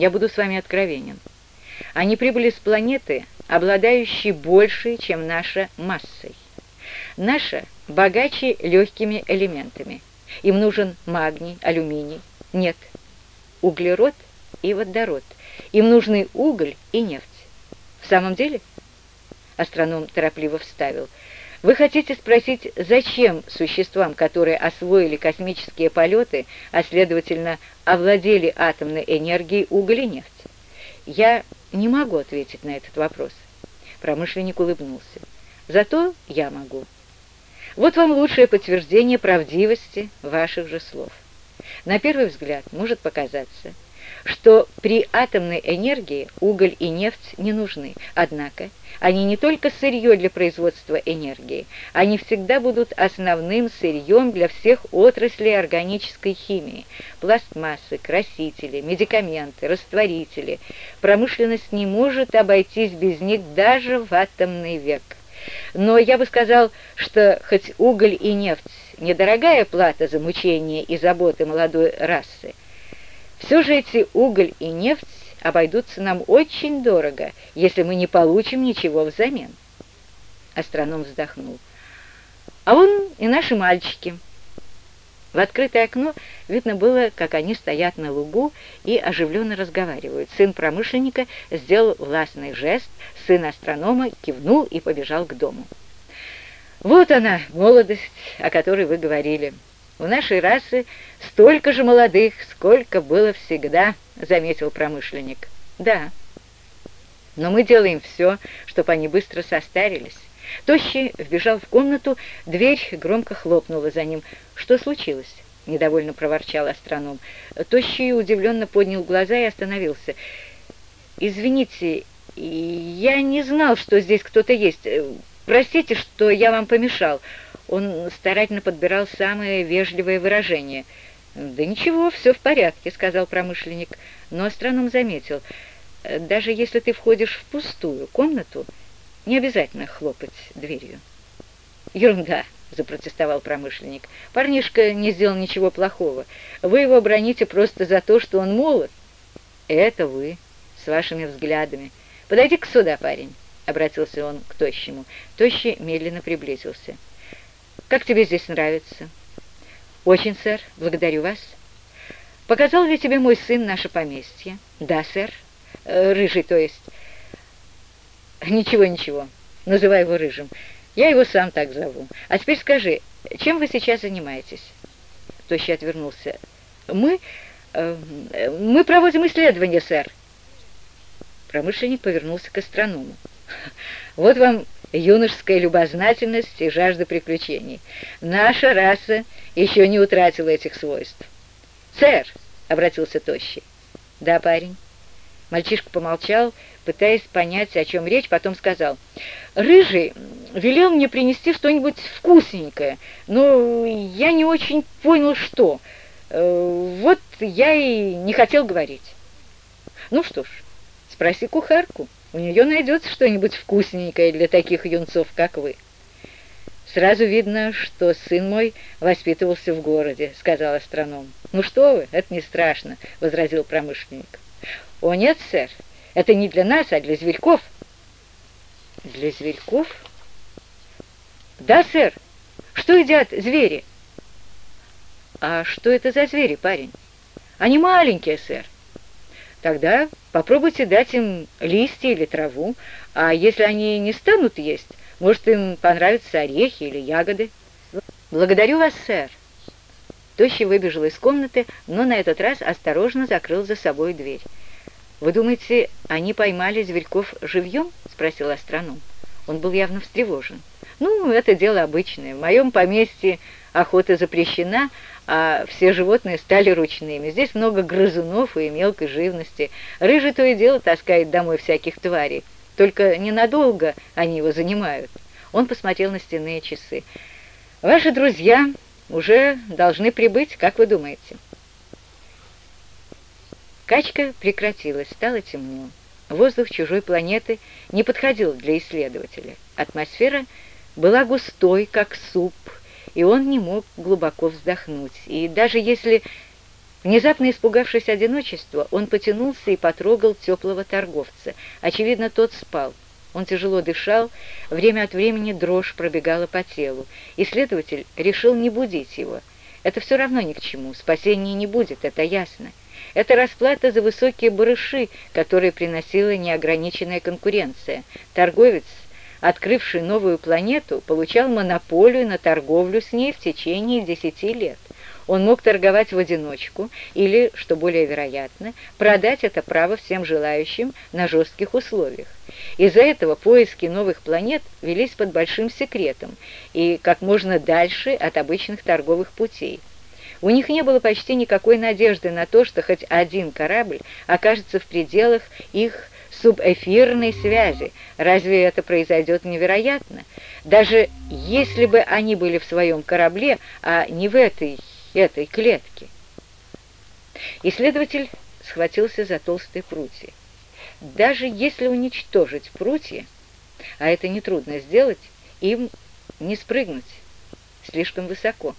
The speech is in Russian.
Я буду с вами откровенен. Они прибыли с планеты, обладающей большей, чем наша массой. Наша богаче легкими элементами. Им нужен магний, алюминий. Нет, углерод и водород. Им нужны уголь и нефть. В самом деле? Астроном торопливо вставил. Вы хотите спросить, зачем существам, которые освоили космические полеты, а следовательно овладели атомной энергией уголь и нефть? Я не могу ответить на этот вопрос. Промышленник улыбнулся. Зато я могу. Вот вам лучшее подтверждение правдивости ваших же слов. На первый взгляд может показаться, что при атомной энергии уголь и нефть не нужны. Однако они не только сырье для производства энергии, они всегда будут основным сырьем для всех отраслей органической химии. Пластмассы, красители, медикаменты, растворители. Промышленность не может обойтись без них даже в атомный век. Но я бы сказал, что хоть уголь и нефть – недорогая плата за мучения и заботы молодой расы, все же эти уголь и нефть обойдутся нам очень дорого, если мы не получим ничего взамен. Астроном вздохнул. А вон и наши мальчики. В открытое окно видно было, как они стоят на лугу и оживленно разговаривают. Сын промышленника сделал властный жест, сын астронома кивнул и побежал к дому. «Вот она, молодость, о которой вы говорили. У нашей расы столько же молодых, сколько было всегда», — заметил промышленник. «Да, но мы делаем все, чтобы они быстро состарились». Тощий вбежал в комнату, дверь громко хлопнула за ним. «Что случилось?» — недовольно проворчал астроном. Тощий удивленно поднял глаза и остановился. «Извините, я не знал, что здесь кто-то есть. Простите, что я вам помешал». Он старательно подбирал самые вежливые выражения. «Да ничего, все в порядке», — сказал промышленник. Но астроном заметил. «Даже если ты входишь в пустую комнату, не обязательно хлопать дверью». «Ерунда», — запротестовал промышленник. «Парнишка не сделал ничего плохого. Вы его броните просто за то, что он молод». «Это вы, с вашими взглядами. Подойди-ка сюда, парень», — обратился он к Тощему. Тощий медленно приблизился. «Как тебе здесь нравится?» «Очень, сэр. Благодарю вас». «Показал ли тебе мой сын наше поместье?» «Да, сэр. Э, рыжий, то есть». «Ничего, ничего. Называй его Рыжим. Я его сам так зову. А теперь скажи, чем вы сейчас занимаетесь?» Тощий отвернулся. «Мы... Э, мы проводим исследования, сэр». Промышленник повернулся к астроному. «Вот вам юношеская любознательность и жажда приключений. Наша раса еще не утратила этих свойств». «Сэр!» — обратился Тощий. «Да, парень». Мальчишка помолчал, пытаясь понять, о чем речь, потом сказал. «Рыжий велел мне принести что-нибудь вкусненькое, но я не очень понял, что. Э, вот я и не хотел говорить». «Ну что ж, спроси кухарку, у нее найдется что-нибудь вкусненькое для таких юнцов, как вы». «Сразу видно, что сын мой воспитывался в городе», — сказал астроном. «Ну что вы, это не страшно», — возразил промышленник. «О, нет, сэр, это не для нас, а для зверьков». «Для зверьков?» «Да, сэр. Что едят звери?» «А что это за звери, парень?» «Они маленькие, сэр». «Тогда попробуйте дать им листья или траву, а если они не станут есть, может, им понравятся орехи или ягоды». «Благодарю вас, сэр». Тощий выбежал из комнаты, но на этот раз осторожно закрыл за собой дверь. «Вы думаете, они поймали зверьков живьем?» — спросил астроном. Он был явно встревожен. «Ну, это дело обычное. В моем поместье охота запрещена, а все животные стали ручными. Здесь много грызунов и мелкой живности. Рыжий то и дело таскает домой всяких тварей. Только ненадолго они его занимают». Он посмотрел на стенные часы. «Ваши друзья уже должны прибыть, как вы думаете?» Качка прекратилась, стало темно. Воздух чужой планеты не подходил для исследователя. Атмосфера была густой, как суп, и он не мог глубоко вздохнуть. И даже если Внезапно испугавшись одиночества, он потянулся и потрогал теплого торговца. Очевидно, тот спал. Он тяжело дышал, время от времени дрожь пробегала по телу. Исследователь решил не будить его. Это все равно ни к чему, спасения не будет, это ясно. Это расплата за высокие барыши, которые приносила неограниченная конкуренция. Торговец, открывший новую планету, получал монополию на торговлю с ней в течение десяти лет. Он мог торговать в одиночку или, что более вероятно, продать это право всем желающим на жестких условиях. Из-за этого поиски новых планет велись под большим секретом и как можно дальше от обычных торговых путей. У них не было почти никакой надежды на то, что хоть один корабль окажется в пределах их субэфирной связи. Разве это произойдет невероятно? Даже если бы они были в своем корабле, а не в этой этой клетки. Исследователь схватился за толстые прутья. Даже если уничтожить прутья, а это нетрудно сделать, им не спрыгнуть слишком высоко.